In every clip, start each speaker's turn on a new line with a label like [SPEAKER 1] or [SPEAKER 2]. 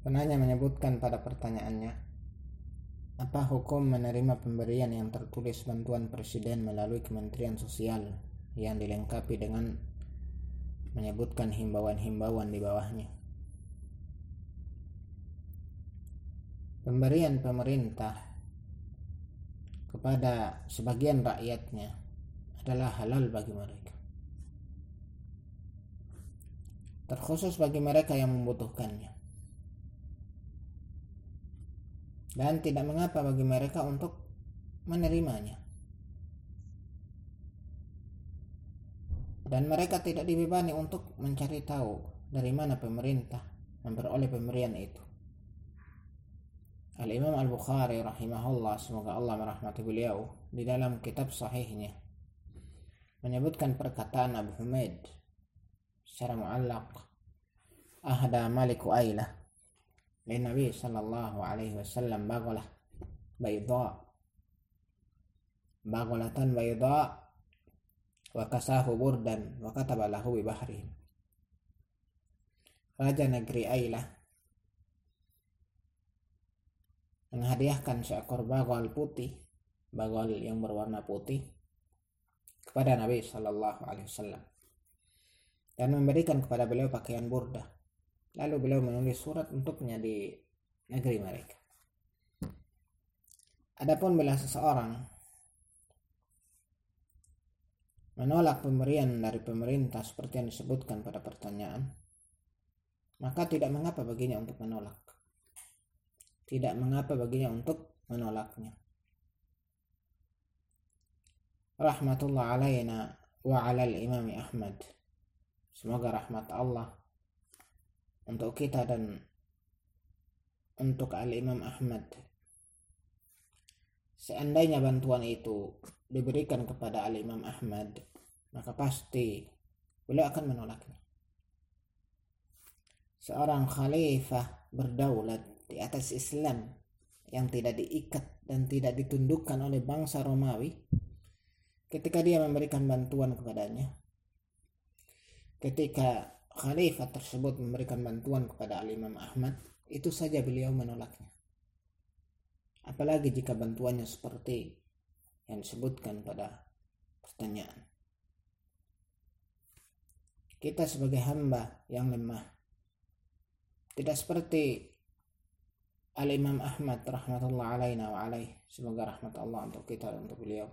[SPEAKER 1] Penanya menyebutkan pada pertanyaannya, apa hukum menerima pemberian yang tertulis bantuan presiden melalui Kementerian Sosial yang dilengkapi dengan menyebutkan himbauan-himbauan di bawahnya? Pemberian pemerintah kepada sebagian rakyatnya adalah halal bagi mereka. Terkhusus bagi mereka yang membutuhkannya. Dan tidak mengapa bagi mereka untuk menerimanya. Dan mereka tidak dibebani untuk mencari tahu dari mana pemerintah memperoleh pemberian itu. Al-Imam Al-Bukhari rahimahullah semoga Allah merahmati beliau di dalam kitab sahihnya menyebutkan perkataan Abu Humaid secara muallaq ahda maliku ailah للنبي صلى الله عليه وسلم بغلة بيضاء بغلة بيضاء وكساه بردا وكتب له ببحرهم Raja negeri Ailah menghadiahkan seekor bagol putih, bagol yang berwarna putih kepada Nabi Shallallahu Alaihi Wasallam dan memberikan kepada beliau pakaian burda Lalu beliau menulis surat untuknya di negeri mereka. Adapun bila seseorang menolak pemberian dari pemerintah seperti yang disebutkan pada pertanyaan, maka tidak mengapa baginya untuk menolak. Tidak mengapa baginya untuk menolaknya. Rahmatullah alaina wa alal imami Ahmad. Semoga rahmat Allah untuk kita dan untuk Al-Imam Ahmad. Seandainya bantuan itu diberikan kepada Al-Imam Ahmad maka pasti beliau akan menolaknya. Seorang khalifah berdaulat di atas Islam yang tidak diikat dan tidak ditundukkan oleh bangsa Romawi ketika dia memberikan bantuan kepadanya ketika khalifah tersebut memberikan bantuan kepada Al-Imam Ahmad, itu saja beliau menolaknya. Apalagi jika bantuannya seperti yang disebutkan pada pertanyaan. Kita sebagai hamba yang lemah tidak seperti Al-Imam Ahmad rahmatullah alaina wa alaih. Semoga rahmat Allah untuk kita dan untuk beliau.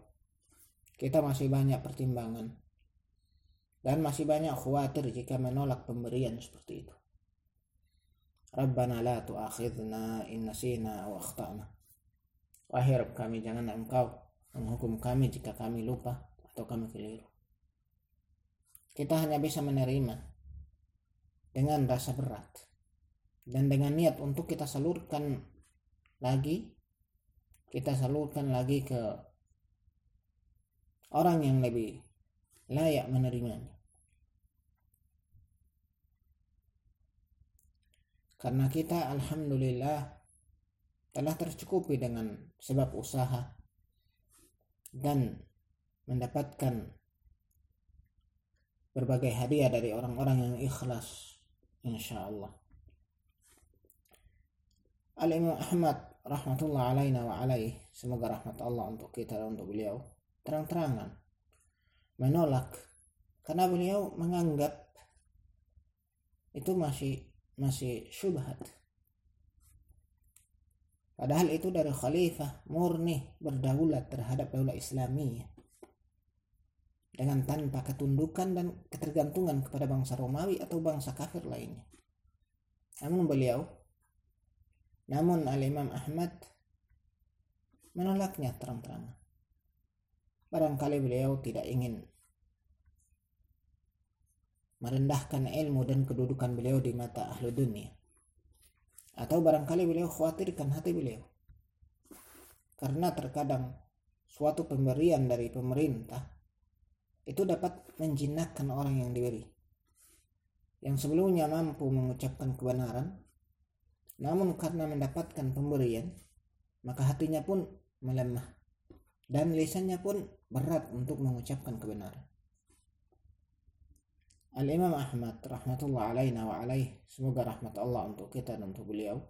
[SPEAKER 1] Kita masih banyak pertimbangan dan masih banyak khawatir jika menolak pemberian seperti itu. Rabbana la tu'akhidna in nasina aw akhtana. Wahai Rabb kami jangan engkau menghukum kami jika kami lupa atau kami keliru. Kita hanya bisa menerima dengan rasa berat dan dengan niat untuk kita salurkan lagi kita salurkan lagi ke orang yang lebih layak menerimanya. Karena kita alhamdulillah telah tercukupi dengan sebab usaha dan mendapatkan berbagai hadiah dari orang-orang yang ikhlas insya Allah. Al-Imam Ahmad rahmatullah alaina wa alaih semoga rahmat Allah untuk kita dan untuk beliau terang-terangan menolak karena beliau menganggap itu masih masih syubhat. Padahal itu dari khalifah murni berdaulat terhadap daulah Islamiyah dengan tanpa ketundukan dan ketergantungan kepada bangsa Romawi atau bangsa kafir lainnya. Namun beliau, namun Al-Imam Ahmad menolaknya terang-terangan. Barangkali beliau tidak ingin merendahkan ilmu dan kedudukan beliau di mata ahlu dunia. Atau barangkali beliau khawatirkan hati beliau. Karena terkadang suatu pemberian dari pemerintah itu dapat menjinakkan orang yang diberi. Yang sebelumnya mampu mengucapkan kebenaran, namun karena mendapatkan pemberian, maka hatinya pun melemah dan lisannya pun berat untuk mengucapkan kebenaran. Al-Imam Ahmad rahmatullah wa alaih. Semoga rahmat Allah untuk kita dan untuk beliau.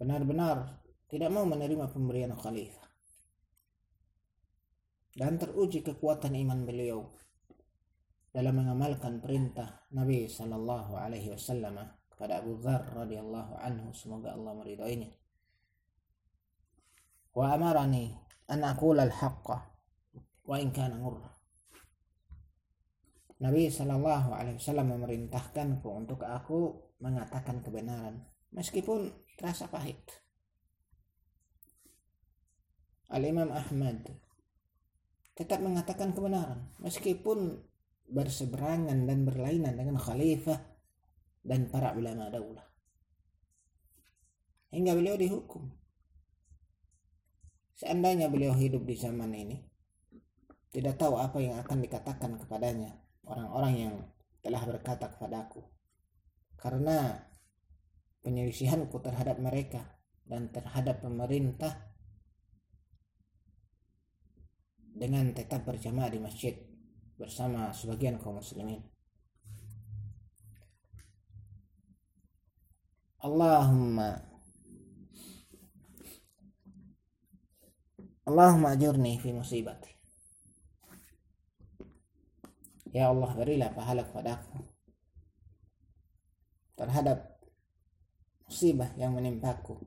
[SPEAKER 1] Benar-benar tidak mau menerima pemberian khalifah. Dan teruji kekuatan iman beliau dalam mengamalkan perintah Nabi Shallallahu Alaihi Wasallam kepada Abu Dhar radhiyallahu anhu. Semoga Allah meridainya wa amarani an aqula al-haqqa wa in kana murra Nabi Shallallahu Alaihi Wasallam memerintahkanku untuk aku mengatakan kebenaran meskipun terasa pahit. Al Imam Ahmad tetap mengatakan kebenaran meskipun berseberangan dan berlainan dengan khalifah dan para ulama daulah. Hingga beliau dihukum. Seandainya beliau hidup di zaman ini, tidak tahu apa yang akan dikatakan kepadanya orang-orang yang telah berkata kepadaku. Karena penyelisihanku terhadap mereka dan terhadap pemerintah dengan tetap berjamaah di masjid bersama sebagian kaum muslimin. Allahumma Allahumma ajurni fi musibati. Ya Allah berilah pahala kepadaku. Terhadap musibah yang menimpaku